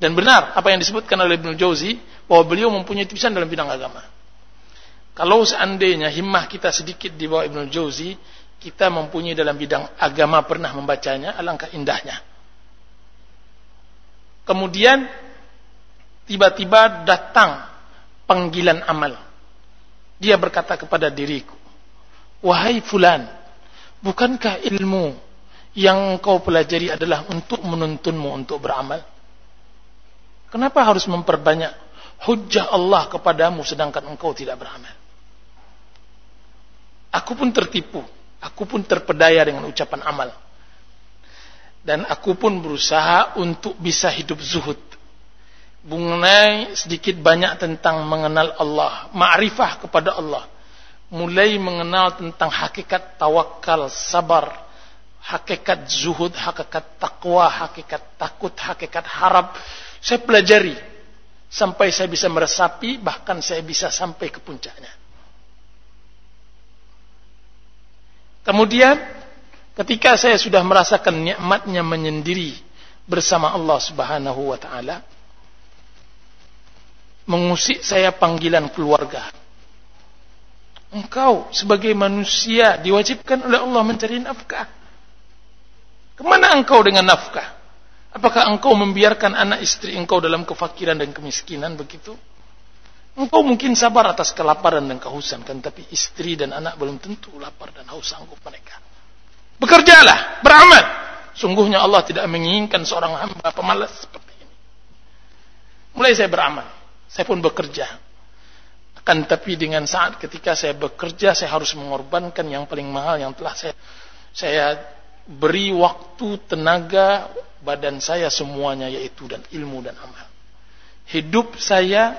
Dan benar apa yang disebutkan oleh Ibnu Jauzi bahwa beliau mempunyai tulisan dalam bidang agama. Kalau seandainya himmah kita sedikit di bawah Ibnu Jauzi kita mempunyai dalam bidang agama pernah membacanya alangkah indahnya. Kemudian tiba-tiba datang panggilan amal. Dia berkata kepada diriku, Wahai fulan, bukankah ilmu yang kau pelajari adalah untuk menuntunmu untuk beramal? Kenapa harus memperbanyak hujah Allah kepadamu sedangkan engkau tidak beramal? Aku pun tertipu, aku pun terpedaya dengan ucapan amal. Dan aku pun berusaha untuk bisa hidup zuhud mengenai sedikit banyak tentang mengenal Allah, ma'rifah kepada Allah. Mulai mengenal tentang hakikat tawakal, sabar, hakikat zuhud, hakikat takwa, hakikat takut, hakikat harap. Saya pelajari sampai saya bisa meresapi, bahkan saya bisa sampai ke puncaknya. Kemudian ketika saya sudah merasakan nikmatnya menyendiri bersama Allah Subhanahu wa taala, mengusik saya panggilan keluarga. Engkau sebagai manusia diwajibkan oleh Allah mencari nafkah. Ke mana engkau dengan nafkah? Apakah engkau membiarkan anak istri engkau dalam kefakiran dan kemiskinan begitu? Engkau mungkin sabar atas kelaparan dan kehausan kan tapi istri dan anak belum tentu lapar dan haus sanggup mereka. Bekerjalah, beramal. Sungguhnya Allah tidak menginginkan seorang hamba pemalas seperti ini. Mulai saya beramal. Saya pun bekerja. Akan tapi dengan saat ketika saya bekerja, saya harus mengorbankan yang paling mahal yang telah saya saya beri waktu, tenaga, badan saya semuanya yaitu dan ilmu dan amal. Hidup saya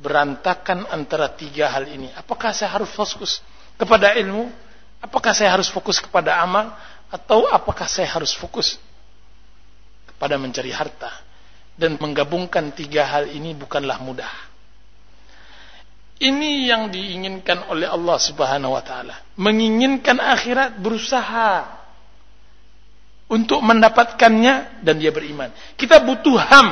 berantakan antara tiga hal ini. Apakah saya harus fokus kepada ilmu? Apakah saya harus fokus kepada amal? Atau apakah saya harus fokus kepada mencari harta? Dan menggabungkan tiga hal ini bukanlah mudah. Ini yang diinginkan oleh Allah Subhanahu wa taala. Menginginkan akhirat berusaha untuk mendapatkannya dan dia beriman. Kita butuh ham,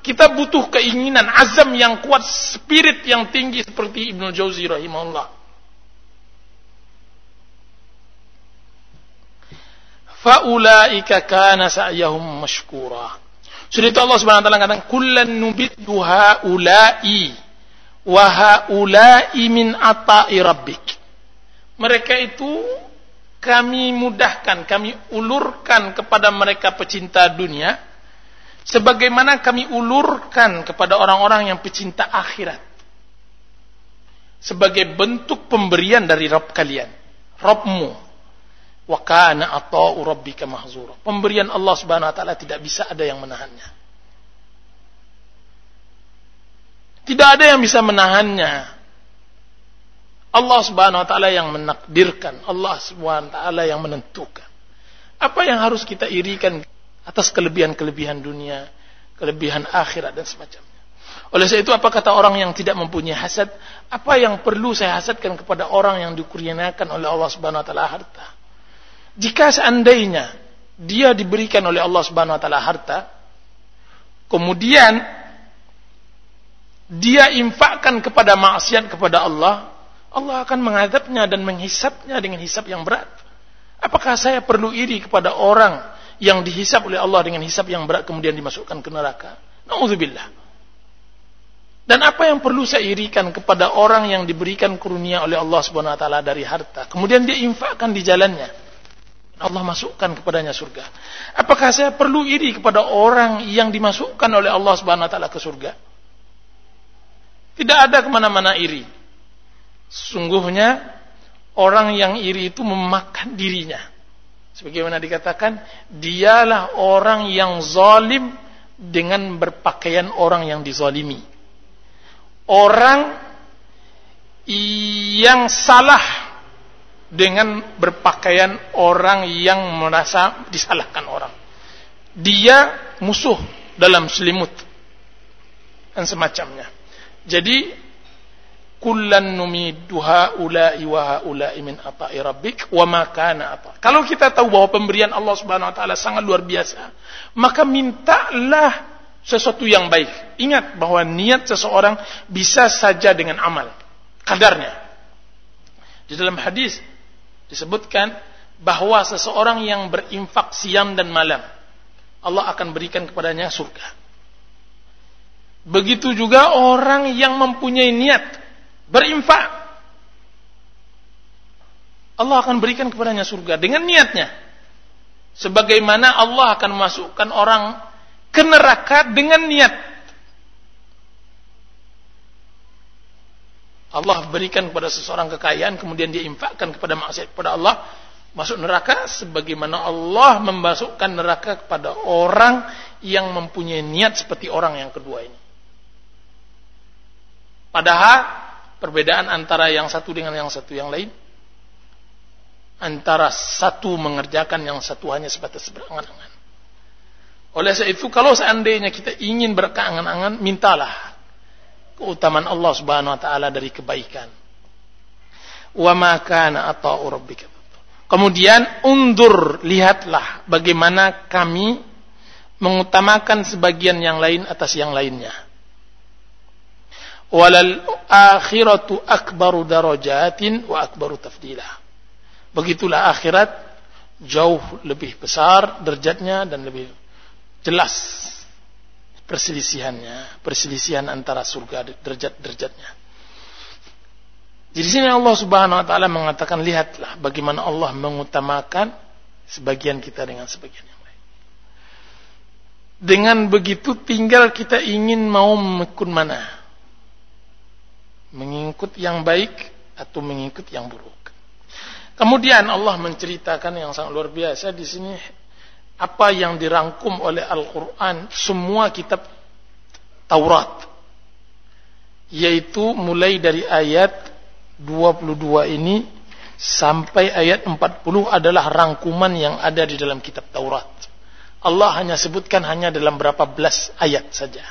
kita butuh keinginan, azam yang kuat, spirit yang tinggi seperti Ibnu Jauzi rahimahullah. Faulaika kana sa'yahum mashkura. Sudah itu Allah Subhanahu wa taala katakan kullan nubiddu haula'i wa haula'i min ata'i rabbik. Mereka itu kami mudahkan, kami ulurkan kepada mereka pecinta dunia sebagaimana kami ulurkan kepada orang-orang yang pecinta akhirat. Sebagai bentuk pemberian dari Rabb kalian, Rabbmu Wa kana ata'u rabbika mahzura. Pemberian Allah Subhanahu wa taala tidak bisa ada yang menahannya. Tidak ada yang bisa menahannya. Allah Subhanahu wa taala yang menakdirkan, Allah Subhanahu wa taala yang menentukan. Apa yang harus kita irikan atas kelebihan-kelebihan dunia, kelebihan akhirat dan semacamnya. Oleh sebab itu apa kata orang yang tidak mempunyai hasad? Apa yang perlu saya hasadkan kepada orang yang dikurniakan oleh Allah Subhanahu wa taala harta? Jika seandainya dia diberikan oleh Allah Subhanahu wa taala harta, kemudian dia infakkan kepada maksiat kepada Allah, Allah akan menghadapnya dan menghisapnya dengan hisap yang berat. Apakah saya perlu iri kepada orang yang dihisap oleh Allah dengan hisap yang berat kemudian dimasukkan ke neraka? Nauzubillah. Dan apa yang perlu saya irikan kepada orang yang diberikan karunia oleh Allah Subhanahu wa taala dari harta, kemudian dia infakkan di jalannya? Allah masukkan kepadanya surga. Apakah saya perlu iri kepada orang yang dimasukkan oleh Allah Subhanahu wa taala ke surga? Tidak ada ke mana-mana iri. Sungguhnya orang yang iri itu memakan dirinya. Sebagaimana dikatakan, dialah orang yang zalim dengan berpakaian orang yang dizalimi. Orang yang salah dengan berpakaian orang yang merasa disalahkan orang. Dia musuh dalam selimut dan semacamnya. Jadi kullan numiddu haula'i wa haula'i min ata'i rabbik wa ma kana. Kalau kita tahu bahwa pemberian Allah Subhanahu wa taala sangat luar biasa, maka mintalah sesuatu yang baik. Ingat bahwa niat seseorang bisa saja dengan amal, kadarnya. Di dalam hadis disebutkan bahwa seseorang yang berinfak siang dan malam, Allah akan berikan kepadanya surga. Begitu juga orang yang mempunyai niat berinfak Allah akan berikan kepadanya surga dengan niatnya sebagaimana Allah akan memasukkan orang ke neraka dengan niat Allah berikan kepada seseorang kekayaan kemudian dia infakkan kepada maksiat kepada Allah masuk neraka sebagaimana Allah memasukkan neraka kepada orang yang mempunyai niat seperti orang yang kedua ini. Padahal perbedaan antara yang satu dengan yang satu yang lain antara satu mengerjakan yang satu hanya sebatas berangan-angan oleh sebab itu kalau seandainya kita ingin berkeangan-angan mintalah keutamaan Allah Subhanahu wa taala dari kebaikan. Wa ma kana ata'u rabbika. Kemudian undur lihatlah bagaimana kami mengutamakan sebagian yang lain atas yang lainnya. Walal akhiratu akbaru darajatin wa akbaru tafdila. Begitulah akhirat jauh lebih besar derajatnya dan lebih jelas perselisihannya, perselisihan antara surga derajat-derajatnya. Di sini Allah Subhanahu wa taala mengatakan lihatlah bagaimana Allah mengutamakan sebagian kita dengan sebagian yang lain. Dengan begitu tinggal kita ingin mau mekun mana mengikut yang baik atau mengikut yang buruk. Kemudian Allah menceritakan yang sangat luar biasa di sini apa yang dirangkum oleh Al-Qur'an semua kitab Taurat yaitu mulai dari ayat 22 ini sampai ayat 40 adalah rangkuman yang ada di dalam kitab Taurat. Allah hanya sebutkan hanya dalam berapa belas ayat saja.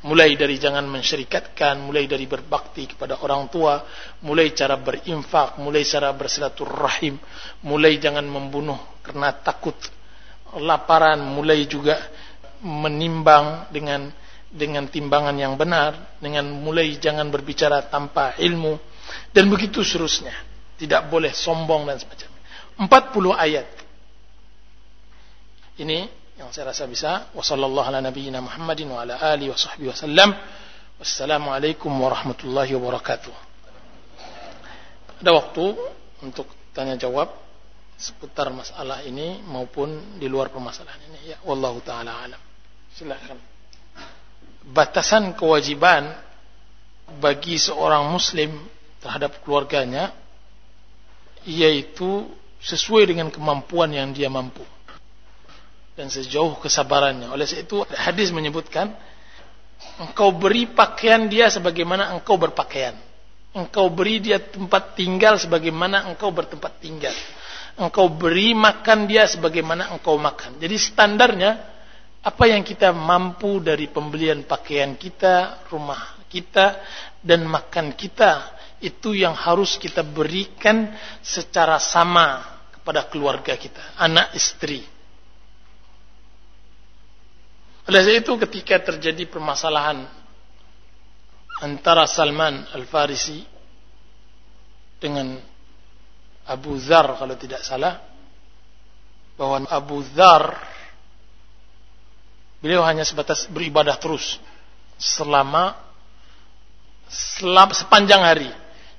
Mulai dari jangan mensyirikatkan, mulai dari berbakti kepada orang tua, mulai cara berinfak, mulai cara bersilaturahim, mulai jangan membunuh karena takut laparan, mulai juga menimbang dengan dengan timbangan yang benar, dengan mulai jangan berbicara tanpa ilmu dan begitu seterusnya. Tidak boleh sombong dan semacamnya. 40 ayat. Ini yang saya rasa bisa. Wa wassalamualaikum warahmatullahi wabarakatuh. Ada waktu untuk tanya jawab seputar masalah ini maupun di luar permasalahan ini. Ya wallahu taala alam. Silakan. Batasan kewajiban bagi seorang muslim terhadap keluarganya yaitu sesuai dengan kemampuan yang dia mampu dan sejauh kesabarannya. Oleh sebab itu hadis menyebutkan engkau beri pakaian dia sebagaimana engkau berpakaian. Engkau beri dia tempat tinggal sebagaimana engkau bertempat tinggal. Engkau beri makan dia sebagaimana engkau makan. Jadi standarnya apa yang kita mampu dari pembelian pakaian kita, rumah kita dan makan kita itu yang harus kita berikan secara sama kepada keluarga kita, anak istri oleh sebab itu ketika terjadi permasalahan antara Salman Al-Farisi dengan Abu Dhar kalau tidak salah bahwa Abu Dhar beliau hanya sebatas beribadah terus selama, selama sepanjang hari.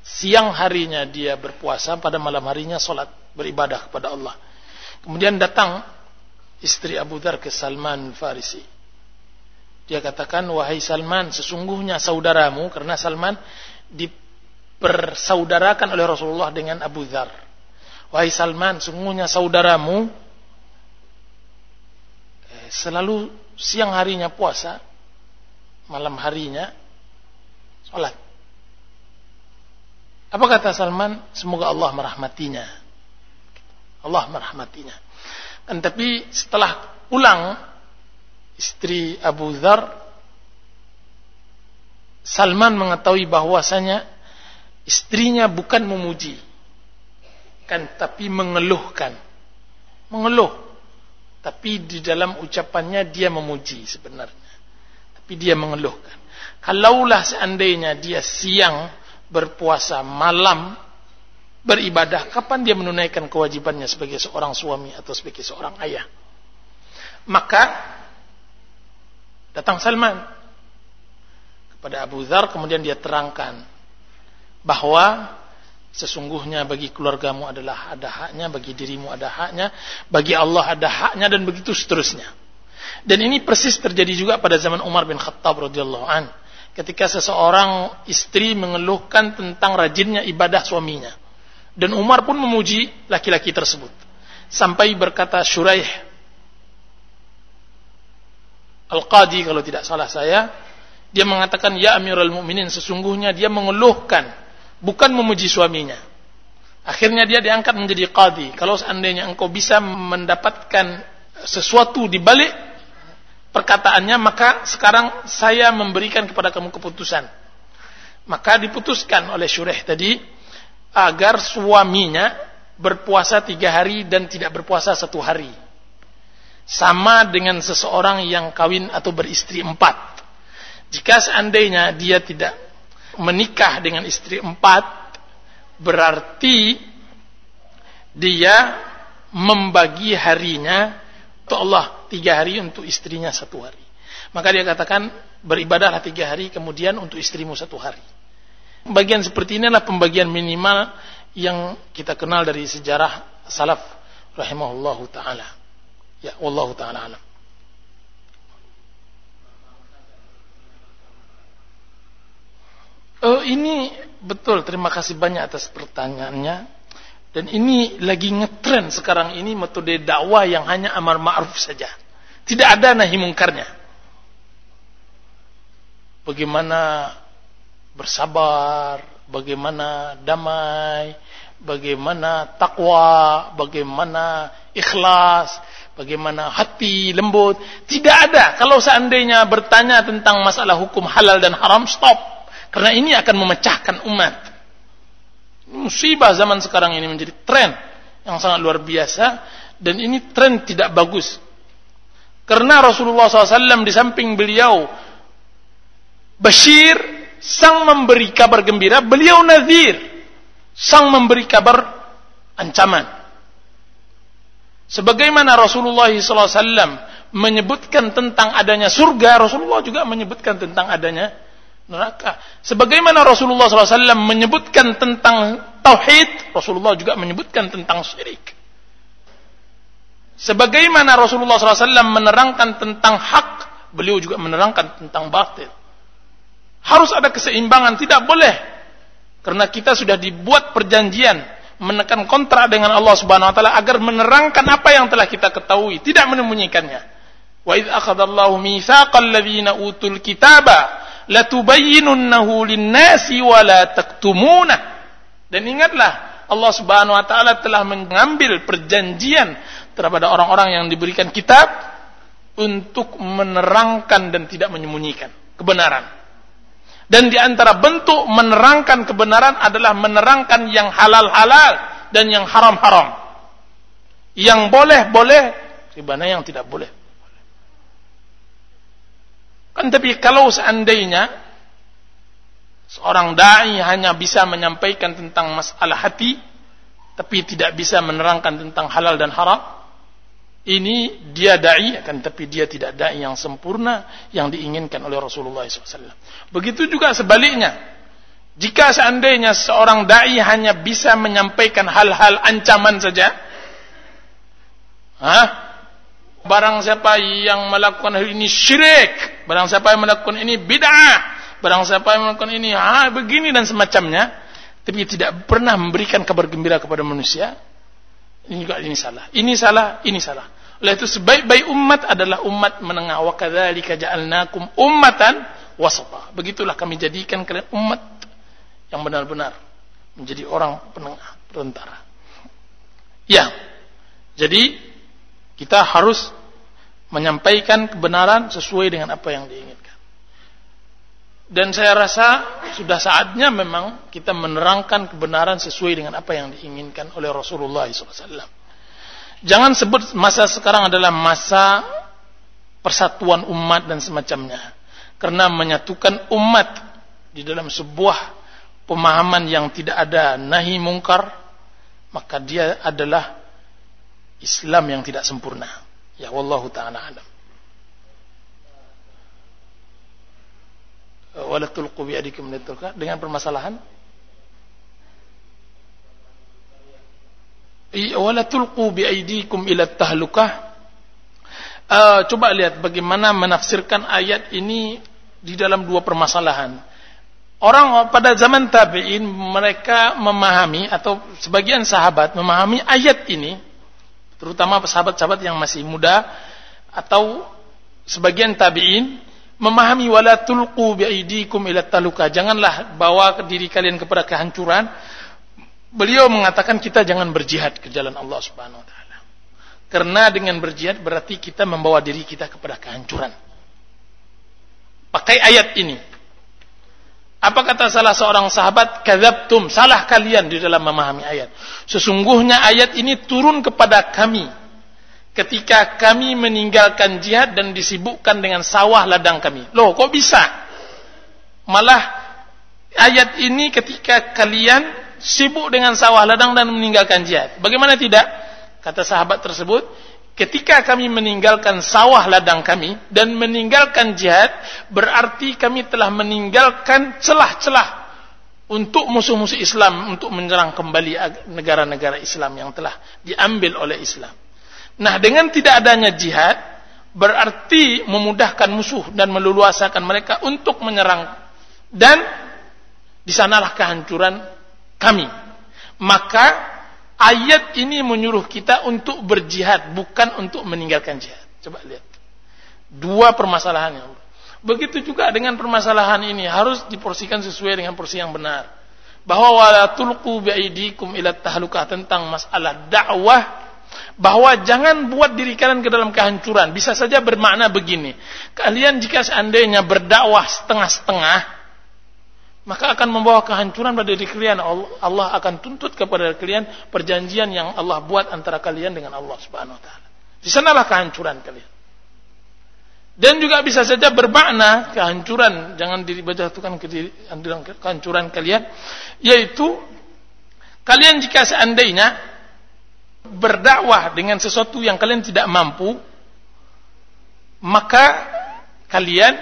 Siang harinya dia berpuasa pada malam harinya solat beribadah kepada Allah. Kemudian datang istri Abu Dhar ke Salman Al Farisi Dia katakan, wahai Salman, sesungguhnya saudaramu, karena Salman dipersaudarakan oleh Rasulullah dengan Abu Dhar. Wahai Salman, sesungguhnya saudaramu eh, selalu siang harinya puasa, malam harinya sholat. Apa kata Salman? Semoga Allah merahmatinya. Allah merahmatinya. Dan tapi setelah pulang istri Abu Dhar Salman mengetahui bahwasanya istrinya bukan memuji. Kan tapi mengeluhkan. Mengeluh. Tapi di dalam ucapannya dia memuji sebenarnya. Tapi dia mengeluhkan. Kalaulah seandainya dia siang berpuasa malam beribadah kapan dia menunaikan kewajibannya sebagai seorang suami atau sebagai seorang ayah maka Datang Salman kepada Abu Dhar kemudian dia terangkan bahwa sesungguhnya bagi keluargamu adalah ada haknya, bagi dirimu ada haknya, bagi Allah ada haknya dan begitu seterusnya. Dan ini persis terjadi juga pada zaman Umar bin Khattab radhiyallahu an. Ketika seseorang istri mengeluhkan tentang rajinnya ibadah suaminya. Dan Umar pun memuji laki-laki tersebut. Sampai berkata Syuraih Al-Qadi kalau tidak salah saya, dia mengatakan ya Amirul Mukminin sesungguhnya dia mengeluhkan bukan memuji suaminya. Akhirnya dia diangkat menjadi qadi. Kalau seandainya engkau bisa mendapatkan sesuatu di balik perkataannya, maka sekarang saya memberikan kepada kamu keputusan. Maka diputuskan oleh Syureh tadi agar suaminya berpuasa tiga hari dan tidak berpuasa satu hari sama dengan seseorang yang kawin atau beristri empat. Jika seandainya dia tidak menikah dengan istri empat, berarti dia membagi harinya untuk Allah tiga hari untuk istrinya satu hari. Maka dia katakan beribadahlah tiga hari kemudian untuk istrimu satu hari. Bagian seperti ini adalah pembagian minimal yang kita kenal dari sejarah salaf rahimahullahu taala. Ya, wallahu taala alam. Oh, ini betul. Terima kasih banyak atas pertanyaannya. Dan ini lagi ngetren sekarang ini metode dakwah yang hanya amar ma'ruf saja. Tidak ada nahi mungkarnya. Bagaimana bersabar, bagaimana damai, bagaimana takwa, bagaimana ikhlas, bagaimana hati lembut. Tidak ada. Kalau seandainya bertanya tentang masalah hukum halal dan haram, stop. Karena ini akan memecahkan umat. Musibah zaman sekarang ini menjadi tren yang sangat luar biasa dan ini tren tidak bagus. Karena Rasulullah SAW di samping beliau Bashir sang memberi kabar gembira, beliau Nazir sang memberi kabar ancaman. Sebagaimana Rasulullah SAW menyebutkan tentang adanya surga, Rasulullah juga menyebutkan tentang adanya neraka. Sebagaimana Rasulullah SAW menyebutkan tentang tauhid, Rasulullah juga menyebutkan tentang syirik. Sebagaimana Rasulullah SAW menerangkan tentang hak, beliau juga menerangkan tentang batil. Harus ada keseimbangan, tidak boleh. Karena kita sudah dibuat perjanjian menekan kontrak dengan Allah Subhanahu wa taala agar menerangkan apa yang telah kita ketahui, tidak menyembunyikannya. Wa idz akhadallahu mitsaqal ladzina utul kitaba latubayyinunnahu lin-nasi wa la taktumuna. Dan ingatlah Allah Subhanahu wa taala telah mengambil perjanjian terhadap orang-orang yang diberikan kitab untuk menerangkan dan tidak menyembunyikan kebenaran. Dan di antara bentuk menerangkan kebenaran adalah menerangkan yang halal-halal dan yang haram-haram. Yang boleh-boleh, ribana yang tidak boleh. Kan tapi kalau seandainya seorang dai hanya bisa menyampaikan tentang masalah hati tapi tidak bisa menerangkan tentang halal dan haram, ini dia dai akan tapi dia tidak dai yang sempurna yang diinginkan oleh Rasulullah SAW. Begitu juga sebaliknya. Jika seandainya seorang dai hanya bisa menyampaikan hal-hal ancaman saja, Hah? barang siapa yang melakukan hal ini syirik, barang siapa yang melakukan ini bid'ah, barang siapa yang melakukan ini begini dan semacamnya, tapi tidak pernah memberikan kabar gembira kepada manusia, ini juga ini salah. Ini salah, ini salah. Oleh itu sebaik-baik umat adalah umat menengah. Wa kadzalika ja'alnakum ummatan wasata. Begitulah kami jadikan kalian umat yang benar-benar menjadi orang penengah, perantara. Ya. Jadi kita harus menyampaikan kebenaran sesuai dengan apa yang diinginkan. Dan saya rasa sudah saatnya memang kita menerangkan kebenaran sesuai dengan apa yang diinginkan oleh Rasulullah SAW. Jangan sebut masa sekarang adalah masa persatuan umat dan semacamnya. Karena menyatukan umat di dalam sebuah pemahaman yang tidak ada nahi mungkar, maka dia adalah Islam yang tidak sempurna. Ya wallahu taala alam. Wala tulqu bi adikum dengan permasalahan? Wala tulqu bi aidikum ila tahlukah? Uh, coba lihat bagaimana menafsirkan ayat ini di dalam dua permasalahan. Orang pada zaman tabi'in mereka memahami atau sebagian sahabat memahami ayat ini terutama sahabat-sahabat yang masih muda atau sebagian tabi'in memahami wala tulqu biaidikum ila taluka. Janganlah bawa diri kalian kepada kehancuran. Beliau mengatakan kita jangan berjihad ke jalan Allah Subhanahu wa taala. Karena dengan berjihad berarti kita membawa diri kita kepada kehancuran. Pakai ayat ini. Apa kata salah seorang sahabat? Kadzabtum. Salah kalian di dalam memahami ayat. Sesungguhnya ayat ini turun kepada kami ketika kami meninggalkan jihad dan disibukkan dengan sawah ladang kami. Loh, kok bisa? Malah ayat ini ketika kalian sibuk dengan sawah ladang dan meninggalkan jihad. Bagaimana tidak? Kata sahabat tersebut, ketika kami meninggalkan sawah ladang kami dan meninggalkan jihad, berarti kami telah meninggalkan celah-celah untuk musuh-musuh Islam untuk menyerang kembali negara-negara Islam yang telah diambil oleh Islam. Nah, dengan tidak adanya jihad berarti memudahkan musuh dan meluasakan mereka untuk menyerang dan di sanalah kehancuran kami. Maka ayat ini menyuruh kita untuk berjihad bukan untuk meninggalkan jihad. Coba lihat. Dua permasalahannya. Begitu juga dengan permasalahan ini harus diporsikan sesuai dengan porsi yang benar. Bahwa wala tulqu biaidikum ila tentang masalah dakwah bahwa jangan buat diri kalian ke dalam kehancuran. Bisa saja bermakna begini. Kalian jika seandainya berdakwah setengah-setengah, maka akan membawa kehancuran pada diri kalian. Allah akan tuntut kepada kalian perjanjian yang Allah buat antara kalian dengan Allah Subhanahu wa taala. Di sanalah kehancuran kalian. Dan juga bisa saja bermakna kehancuran, jangan dibajatukan ke diri, kehancuran kalian, yaitu kalian jika seandainya berdakwah dengan sesuatu yang kalian tidak mampu, maka kalian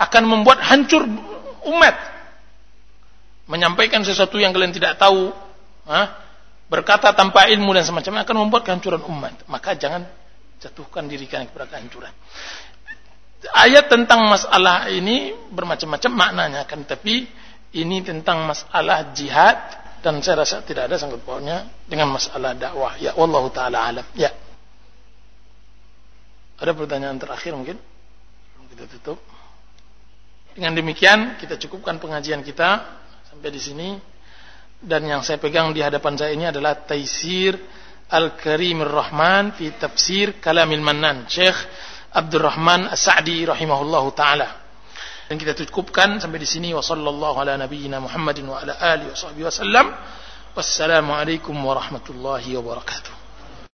akan membuat hancur umat. Menyampaikan sesuatu yang kalian tidak tahu, berkata tanpa ilmu dan semacamnya akan membuat kehancuran umat. Maka jangan jatuhkan diri kalian kepada kehancuran. Ayat tentang masalah ini bermacam-macam maknanya kan, tapi ini tentang masalah jihad dan saya rasa tidak ada sangkut pautnya dengan masalah dakwah. Ya wallahu taala alam. Ya. Ada pertanyaan terakhir mungkin? Kita tutup. Dengan demikian kita cukupkan pengajian kita sampai di sini. Dan yang saya pegang di hadapan saya ini adalah Taisir Al-Karimir Rahman fi tafsir Kalamil Mannan. Syekh Abdurrahman As-Sa'di rahimahullahu taala dan kita cukupkan sampai di sini wa sallallahu ala nabiyyina Muhammadin wa ala alihi wa sahbihi wasallam. Wassalamualaikum warahmatullahi wabarakatuh.